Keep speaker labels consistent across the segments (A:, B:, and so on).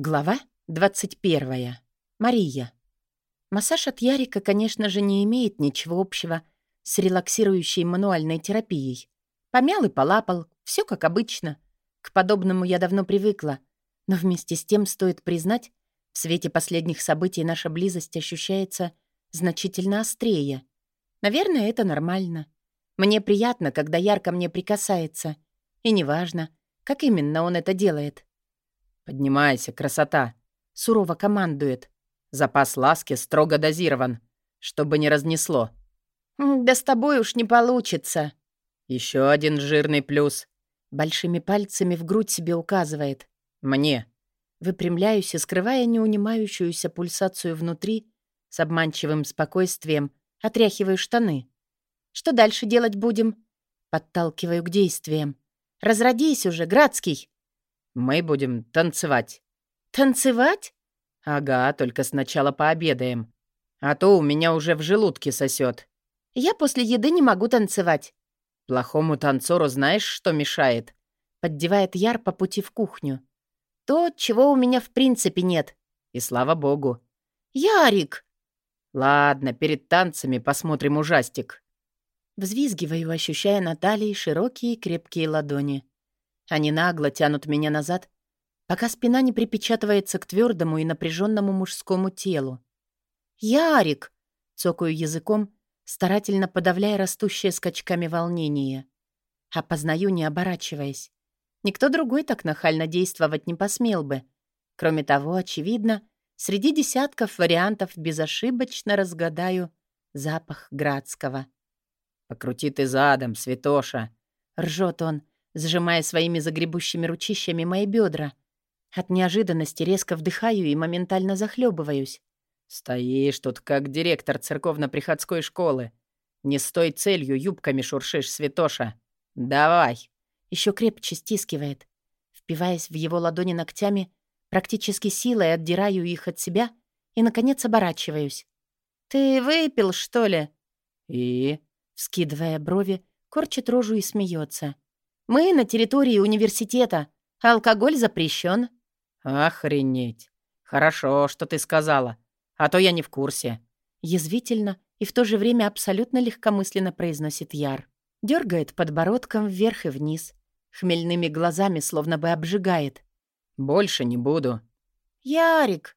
A: Глава 21. Мария. Массаж от Ярика, конечно же, не имеет ничего общего с релаксирующей мануальной терапией. Помял и полапал, все как обычно. К подобному я давно привыкла. Но вместе с тем стоит признать, в свете последних событий наша близость ощущается значительно острее. Наверное, это нормально. Мне приятно, когда ярко мне прикасается. И неважно, как именно он это делает.
B: «Поднимайся, красота!»
A: — сурово командует.
B: «Запас ласки строго дозирован, чтобы не разнесло».
A: «Да с тобой уж не получится».
B: Еще один жирный плюс.
A: Большими пальцами в грудь себе указывает.
B: «Мне».
A: Выпрямляюсь и, скрывая неунимающуюся пульсацию внутри, с обманчивым спокойствием отряхиваю штаны. «Что дальше делать будем?» Подталкиваю к действиям. «Разродись уже, Градский!»
B: Мы будем танцевать».
A: «Танцевать?»
B: «Ага, только сначала пообедаем. А то у меня уже в желудке сосет.
A: «Я после еды не могу танцевать».
B: «Плохому танцору знаешь, что мешает?»
A: Поддевает Яр по пути в кухню. «То, чего у меня в принципе нет».
B: И слава богу.
A: «Ярик!»
B: «Ладно, перед танцами посмотрим ужастик».
A: Взвизгиваю, ощущая на талии широкие крепкие ладони. Они нагло тянут меня назад, пока спина не припечатывается к твердому и напряженному мужскому телу. «Ярик!» — цокаю языком, старательно подавляя растущее скачками волнение. Опознаю, не оборачиваясь. Никто другой так нахально действовать не посмел бы. Кроме того, очевидно, среди десятков вариантов безошибочно разгадаю запах Градского.
B: «Покрути ты задом, святоша!»
A: — ржет он, сжимая своими загребущими ручищами мои бедра. От неожиданности резко вдыхаю и моментально захлебываюсь.
B: «Стоишь тут, как директор церковно-приходской школы. Не с той целью юбками шуршишь, святоша. Давай!»
A: Еще крепче стискивает. Впиваясь в его ладони ногтями, практически силой отдираю их от себя и, наконец, оборачиваюсь. «Ты выпил, что ли?»
B: «И?»
A: Вскидывая брови, корчит рожу и смеется. Мы на территории университета. Алкоголь запрещен.
B: Охренеть. Хорошо, что ты сказала. А то я не в курсе.
A: Язвительно и в то же время абсолютно легкомысленно произносит Яр. Дергает подбородком вверх и вниз. Хмельными глазами словно бы обжигает.
B: Больше не буду.
A: Ярик.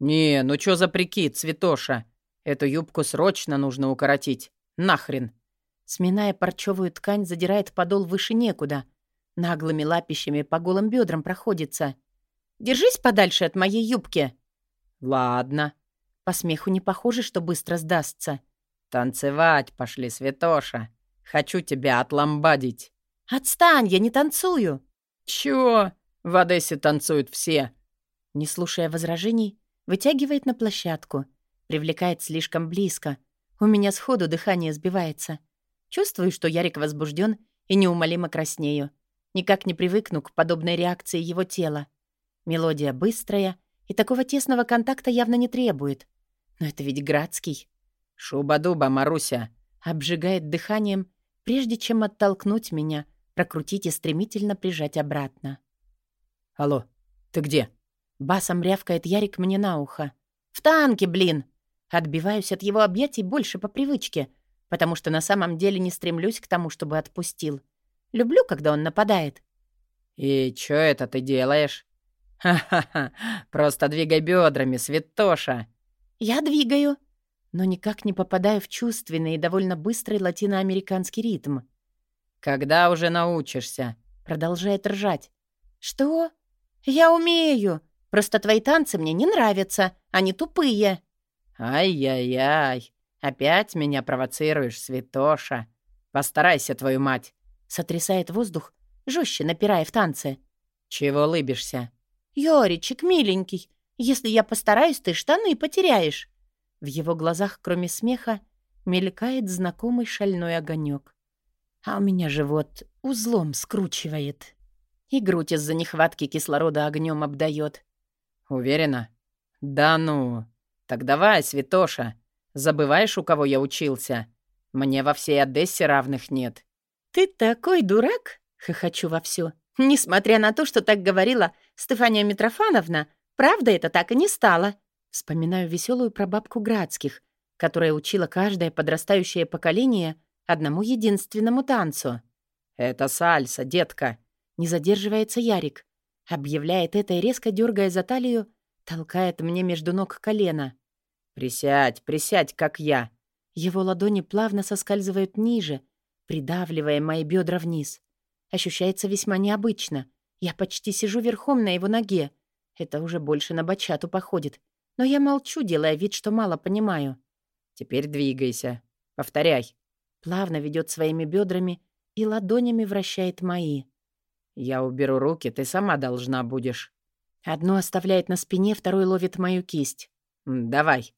B: Не, ну чё за прикид, Цветоша? Эту юбку срочно нужно укоротить. Нахрен.
A: Сминая парчевую ткань, задирает подол выше некуда. Наглыми лапищами по голым бедрам проходится. «Держись подальше от моей юбки!»
B: «Ладно».
A: По смеху не похоже, что быстро сдастся.
B: «Танцевать пошли, Святоша. Хочу тебя отламбадить».
A: «Отстань, я не танцую!»
B: «Чё? В Одессе танцуют все!»
A: Не слушая возражений, вытягивает на площадку. Привлекает слишком близко. У меня сходу дыхание сбивается. Чувствую, что Ярик возбужден и неумолимо краснею. Никак не привыкну к подобной реакции его тела. Мелодия быстрая и такого тесного контакта явно не требует. Но это ведь Градский.
B: «Шуба-дуба, Маруся!»
A: Обжигает дыханием, прежде чем оттолкнуть меня, прокрутить и стремительно прижать обратно.
B: «Алло, ты где?»
A: Басом рявкает Ярик мне на ухо. «В танке, блин!» Отбиваюсь от его объятий больше по привычке — потому что на самом деле не стремлюсь к тому, чтобы отпустил. Люблю, когда он нападает.
B: «И чё это ты делаешь?» «Ха-ха-ха, просто двигай бедрами, святоша!»
A: «Я двигаю, но никак не попадаю в чувственный и довольно быстрый латиноамериканский ритм».
B: «Когда уже научишься?»
A: Продолжает ржать. «Что? Я умею. Просто твои танцы мне не нравятся, они тупые».
B: «Ай-яй-яй, «Опять меня провоцируешь, святоша. Постарайся, твою мать!»
A: Сотрясает воздух, жестче напирая в танце.
B: «Чего лыбишься?»
A: «Ёричек, миленький, если я постараюсь, ты штаны потеряешь». В его глазах, кроме смеха, мелькает знакомый шальной огонек. А у меня живот узлом скручивает. И грудь из-за нехватки кислорода огнем обдает.
B: «Уверена?» «Да ну! Так давай, святоша, Забываешь, у кого я учился? Мне во всей Одессе равных нет».
A: «Ты такой дурак?» — хохочу вовсю. «Несмотря на то, что так говорила Стефания Митрофановна, правда это так и не стало. Вспоминаю веселую прабабку Градских, которая учила каждое подрастающее поколение одному единственному танцу.
B: «Это сальса, детка!»
A: Не задерживается Ярик. Объявляет это и резко дергая за талию, толкает мне между ног колено.
B: «Присядь, присядь, как я!»
A: Его ладони плавно соскальзывают ниже, придавливая мои бедра вниз. Ощущается весьма необычно. Я почти сижу верхом на его ноге. Это уже больше на бачату походит. Но я молчу, делая вид, что мало понимаю.
B: «Теперь двигайся. Повторяй».
A: Плавно ведет своими бедрами и ладонями вращает мои.
B: «Я уберу руки, ты сама должна будешь».
A: Одно оставляет на спине, второй ловит мою кисть.
B: «Давай.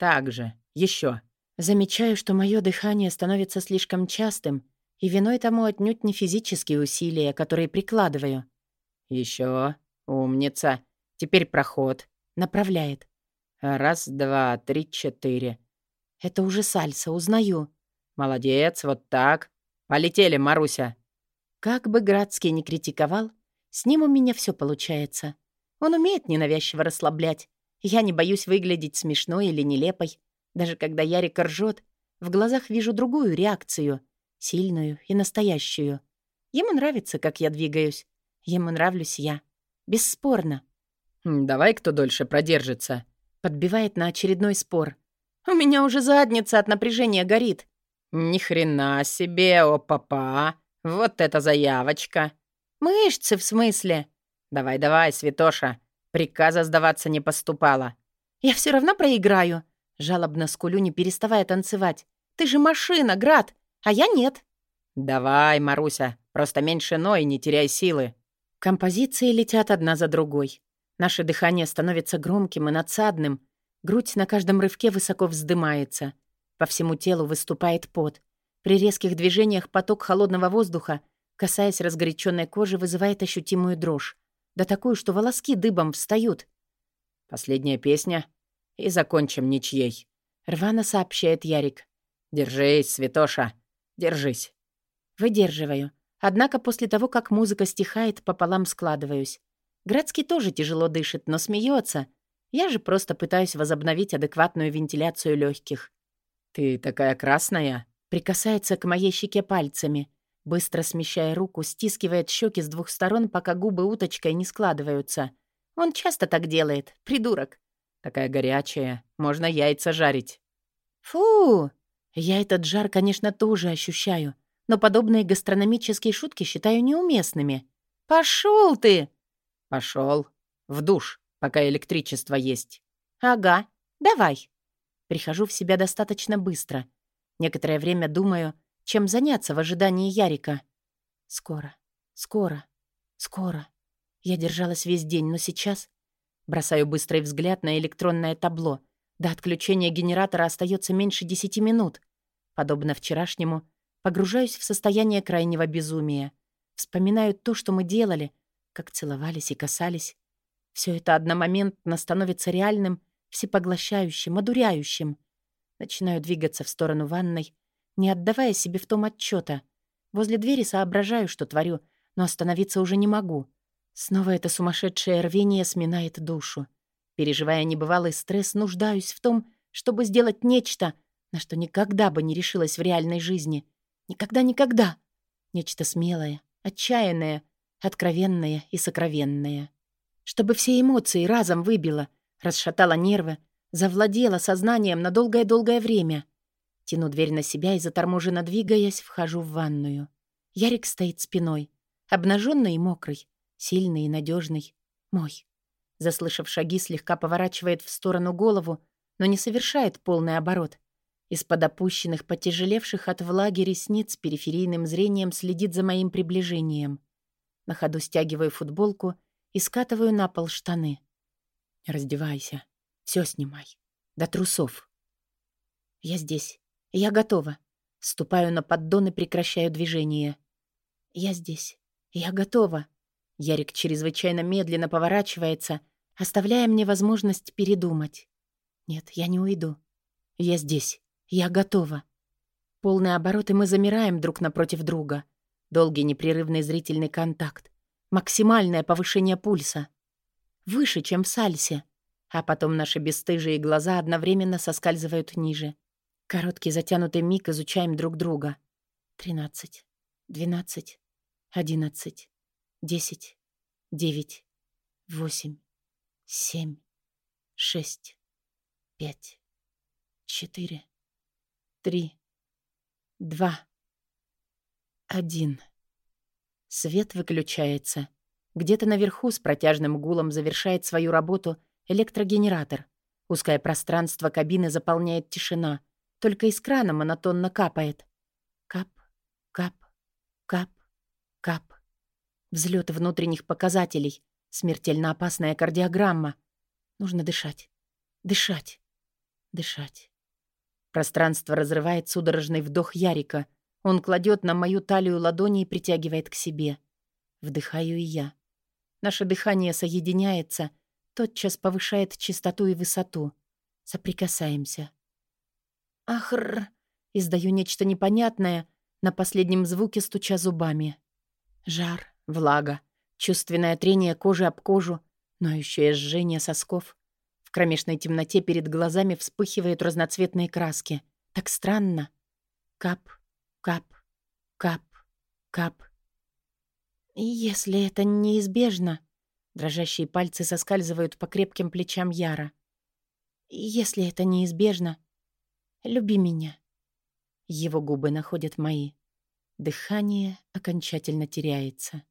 B: Так же. Еще.
A: Замечаю, что мое дыхание становится слишком частым, и виной тому отнюдь не физические усилия, которые прикладываю.
B: Еще. Умница. Теперь проход.
A: Направляет.
B: Раз, два, три, четыре.
A: Это уже сальса, узнаю.
B: Молодец, вот так. Полетели, Маруся.
A: Как бы Градский ни критиковал, с ним у меня все получается. Он умеет ненавязчиво расслаблять. Я не боюсь выглядеть смешной или нелепой. Даже когда Ярик ржет, в глазах вижу другую реакцию, сильную и настоящую. Ему нравится, как я двигаюсь. Ему нравлюсь я. Бесспорно.
B: «Давай кто дольше продержится», —
A: подбивает на очередной спор. «У меня уже задница от напряжения горит».
B: «Ни хрена себе, о папа! Вот это заявочка!»
A: «Мышцы, в смысле?»
B: «Давай-давай, Святоша, приказа сдаваться не поступало».
A: «Я все равно проиграю», — жалобно скулю, не переставая танцевать. «Ты же машина, Град, а я нет».
B: «Давай, Маруся, просто меньше ной, не теряй силы».
A: Композиции летят одна за другой. Наше дыхание становится громким и надсадным. Грудь на каждом рывке высоко вздымается. По всему телу выступает пот. При резких движениях поток холодного воздуха, касаясь разгоряченной кожи, вызывает ощутимую дрожь. Да такую, что волоски дыбом встают.
B: «Последняя песня, и закончим ничьей», —
A: рвано сообщает Ярик.
B: «Держись, Святоша, держись».
A: Выдерживаю. Однако после того, как музыка стихает, пополам складываюсь. Градский тоже тяжело дышит, но смеется. Я же просто пытаюсь возобновить адекватную вентиляцию легких.
B: «Ты такая красная!»
A: Прикасается к моей щеке пальцами. Быстро смещая руку, стискивает щеки с двух сторон, пока губы уточкой не складываются. Он часто так делает, придурок.
B: Такая горячая, можно яйца жарить.
A: Фу! Я этот жар, конечно, тоже ощущаю, но подобные гастрономические шутки считаю неуместными. Пошел ты!
B: Пошел. В душ, пока электричество есть.
A: Ага, давай. Прихожу в себя достаточно быстро. Некоторое время думаю, чем заняться в ожидании Ярика. Скоро, скоро, скоро. Я держалась весь день, но сейчас... Бросаю быстрый взгляд на электронное табло. До отключения генератора остается меньше десяти минут. Подобно вчерашнему, погружаюсь в состояние крайнего безумия. Вспоминаю то, что мы делали, как целовались и касались. Все это одномоментно становится реальным, всепоглощающим, одуряющим. Начинаю двигаться в сторону ванной, не отдавая себе в том отчета. Возле двери соображаю, что творю, но остановиться уже не могу. Снова это сумасшедшее рвение сминает душу. Переживая небывалый стресс, нуждаюсь в том, чтобы сделать нечто, на что никогда бы не решилась в реальной жизни. Никогда-никогда. Нечто смелое, отчаянное, откровенное и сокровенное. Чтобы все эмоции разом выбило, расшатало нервы, завладело сознанием на долгое-долгое время. Тяну дверь на себя и, заторможенно двигаясь, вхожу в ванную. Ярик стоит спиной, обнаженный и мокрый, сильный и надежный, мой. Заслышав шаги, слегка поворачивает в сторону голову, но не совершает полный оборот. Из-под опущенных, потяжелевших от влаги ресниц периферийным зрением следит за моим приближением. На ходу стягиваю футболку и скатываю на пол штаны. «Раздевайся. все снимай. До трусов». «Я здесь. Я готова. Ступаю на поддон и прекращаю движение. Я здесь. Я готова. Ярик чрезвычайно медленно поворачивается, оставляя мне возможность передумать. Нет, я не уйду. Я здесь. Я готова. Полный оборот, и мы замираем друг напротив друга. Долгий непрерывный зрительный контакт. Максимальное повышение пульса. выше, чем в сальсе. А потом наши бесстыжие глаза одновременно соскальзывают ниже. Короткий затянутый миг изучаем друг друга. Тринадцать, двенадцать, одиннадцать, десять, девять, восемь, семь, шесть, пять, четыре, три, два, один. Свет выключается. Где-то наверху с протяжным гулом завершает свою работу электрогенератор. Узкое пространство кабины заполняет тишина. Только из крана монотонно капает. Кап, кап, кап, кап. Взлет внутренних показателей. Смертельно опасная кардиограмма. Нужно дышать. Дышать. Дышать. Пространство разрывает судорожный вдох Ярика. Он кладет на мою талию ладони и притягивает к себе. Вдыхаю и я. Наше дыхание соединяется, тотчас повышает частоту и высоту. Соприкасаемся. «Ахр!» Издаю нечто непонятное, на последнем звуке стуча зубами. Жар, влага, чувственное трение кожи об кожу, ноющее жжение сосков. В кромешной темноте перед глазами вспыхивают разноцветные краски. Так странно. Кап, кап, кап, кап. «Если это неизбежно...» Дрожащие пальцы соскальзывают по крепким плечам Яра. «Если это неизбежно, люби меня». Его губы находят мои. Дыхание окончательно теряется.